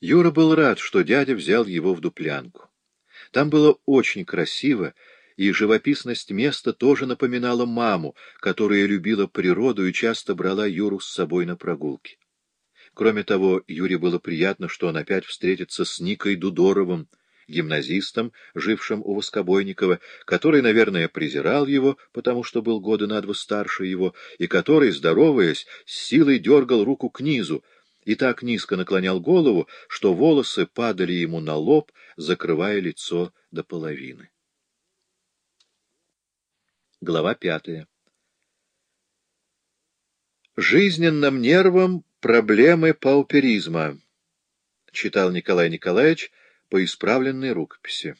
Юра был рад, что дядя взял его в дуплянку. Там было очень красиво, и живописность места тоже напоминала маму, которая любила природу и часто брала Юру с собой на прогулки. Кроме того, Юре было приятно, что он опять встретится с Никой Дудоровым, гимназистом, жившим у Воскобойникова, который, наверное, презирал его, потому что был года на два старше его, и который, здороваясь, с силой дергал руку к низу, и так низко наклонял голову, что волосы падали ему на лоб, закрывая лицо до половины. Глава пятая «Жизненным нервам проблемы пауперизма», — читал Николай Николаевич по исправленной рукописи.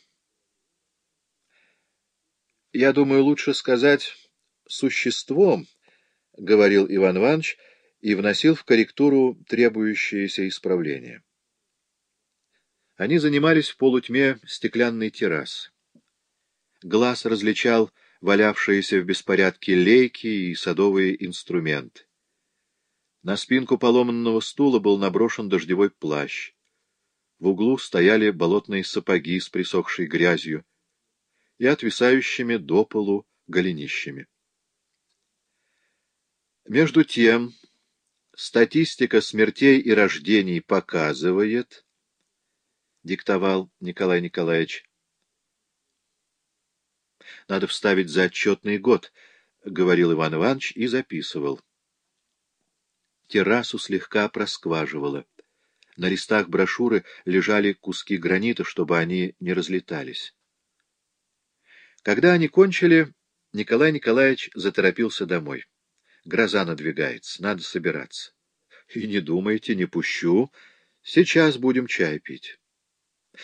«Я думаю, лучше сказать «существом», — говорил Иван Иванович, — и вносил в корректуру требующиеся исправления. Они занимались в полутьме стеклянной террасы. Глаз различал валявшиеся в беспорядке лейки и садовые инструменты. На спинку поломанного стула был наброшен дождевой плащ. В углу стояли болотные сапоги с присохшей грязью и отвисающими до полу голенищами. Между тем Статистика смертей и рождений показывает, диктовал Николай Николаевич. Надо вставить за отчетный год, говорил Иван Иванович и записывал. Террасу слегка проскваживало. На листах брошюры лежали куски гранита, чтобы они не разлетались. Когда они кончили, Николай Николаевич заторопился домой. Гроза надвигается, надо собираться. И не думайте, не пущу. Сейчас будем чай пить.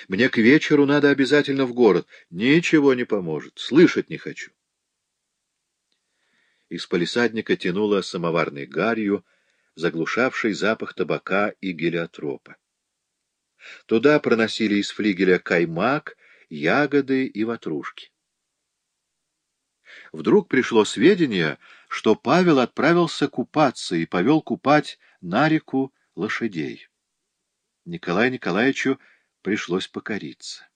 Мне к вечеру надо обязательно в город. Ничего не поможет. Слышать не хочу. Из палисадника тянуло самоварной гарью, заглушавшей запах табака и гелиотропа. Туда проносили из флигеля каймак, ягоды и ватрушки вдруг пришло сведение, что Павел отправился купаться и повел купать на реку лошадей. Николаю Николаевичу пришлось покориться.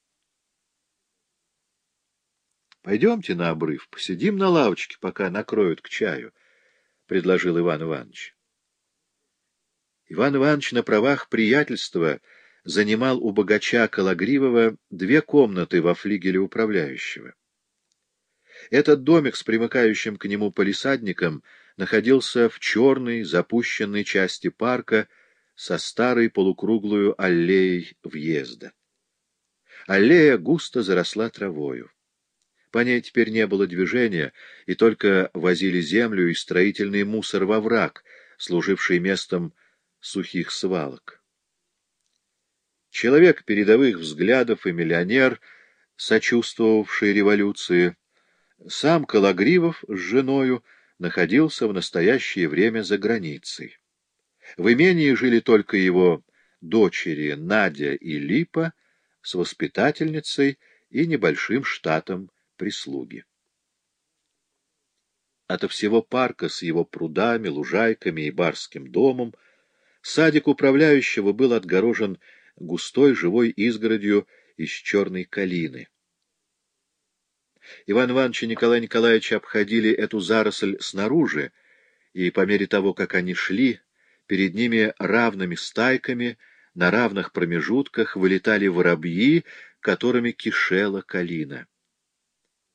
«Пойдемте на обрыв, посидим на лавочке, пока накроют к чаю», — предложил Иван Иванович. Иван Иванович на правах приятельства занимал у богача Калагривого две комнаты во флигеле управляющего. Этот домик с примыкающим к нему полисадником находился в черной, запущенной части парка со старой полукруглую аллеей въезда. Аллея густо заросла травою. По ней теперь не было движения, и только возили землю и строительный мусор во враг, служивший местом сухих свалок. Человек передовых взглядов и миллионер, сочувствовавший революции, сам Калагривов с женою находился в настоящее время за границей. В имении жили только его дочери Надя и Липа с воспитательницей и небольшим штатом прислуги. Ото всего парка с его прудами, лужайками и барским домом садик управляющего был отгорожен густой живой изгородью из черной калины. Иван Иванович и Николай Николаевич обходили эту заросль снаружи, и по мере того, как они шли, перед ними равными стайками, на равных промежутках вылетали воробьи, которыми кишела калина.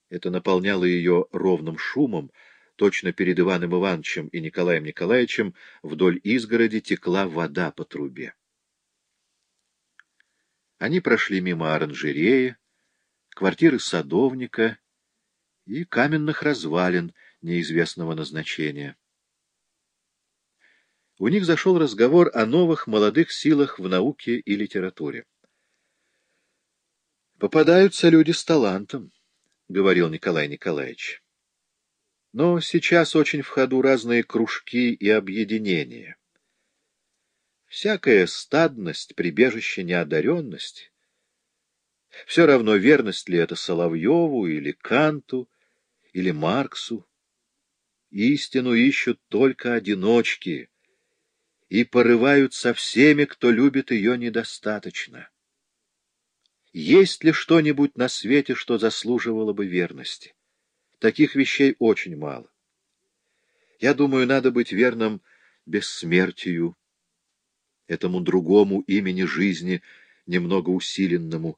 Это наполняло ее ровным шумом, точно перед Иваном Ивановичем и Николаем Николаевичем вдоль изгороди текла вода по трубе. Они прошли мимо оранжереи, квартиры садовника и каменных развалин неизвестного назначения. У них зашел разговор о новых молодых силах в науке и литературе. «Попадаются люди с талантом», — говорил Николай Николаевич. «Но сейчас очень в ходу разные кружки и объединения. Всякая стадность, прибежище неодаренности все равно, верность ли это Соловьеву или Канту, или Марксу. Истину ищут только одиночки, и порывают со всеми, кто любит ее недостаточно. Есть ли что-нибудь на свете, что заслуживало бы верности? Таких вещей очень мало. Я думаю, надо быть верным бессмертию, этому другому имени жизни, немного усиленному.